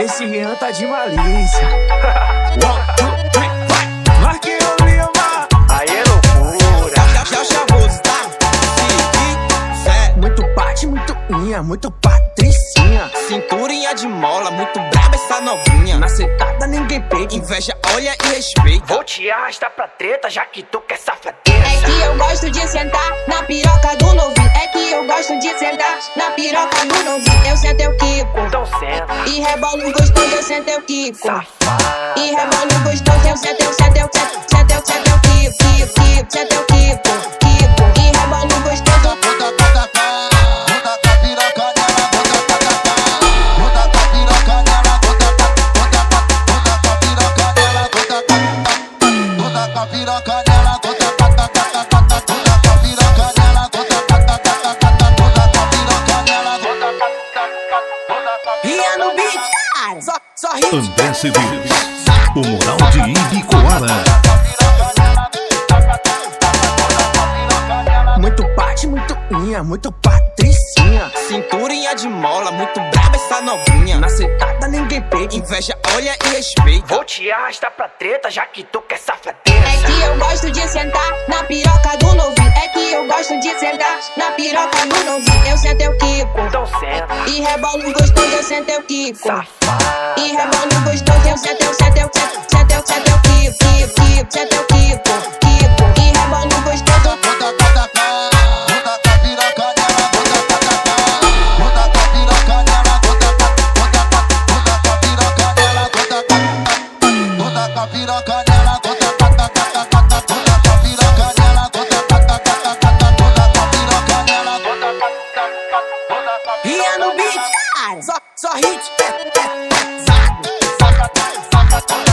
Esse Rian tá de malícia. One, two, three, vai. Marquinhos Lima. Aí é loucura. Já, chavoso, tá? Fé. Muito parte, muito unha, muito patricinha. Cinturinha de mola, muito braba essa novinha. Na sentada ninguém peita. Inveja, olha e respeita. Vou te arrastar pra treta, já que tu quer safadeza. É que eu gosto de sentar piroca do novinho. Eu sento eu quico. Então senta, E rebolo gostoso, eu sento eu quico. safada. E rebolo gostoso, eu sento eu sento eu sento eu sento cara. Só, só hit. André Cedeiros, o mural de Ibicoara. Muito parte, muito unha, muito patricinha. Cinturinha de mola, muito braba essa novinha. Na sentada ninguém peita. Inveja, olha e respeita. Vou te arrastar pra treta, já que tu quer É safadeza. que eu gosto de sentar na piroca do novinho. É que eu gosto de sentar na piroca do novinho. Eu sento eu quico. Então senta, E rebolo gostoso, eu sento eu quico. E rebolo gostoso, eu sento eu sento eu sento sento eu sento eu quico. Quico, quico, sento eu quico. Quico. E rebolo gostoso. Bota bota bota piroca nela, piroca nela, bota pra, bota pra Ria no beat, para. Só, só hit. Saca, saca, saca,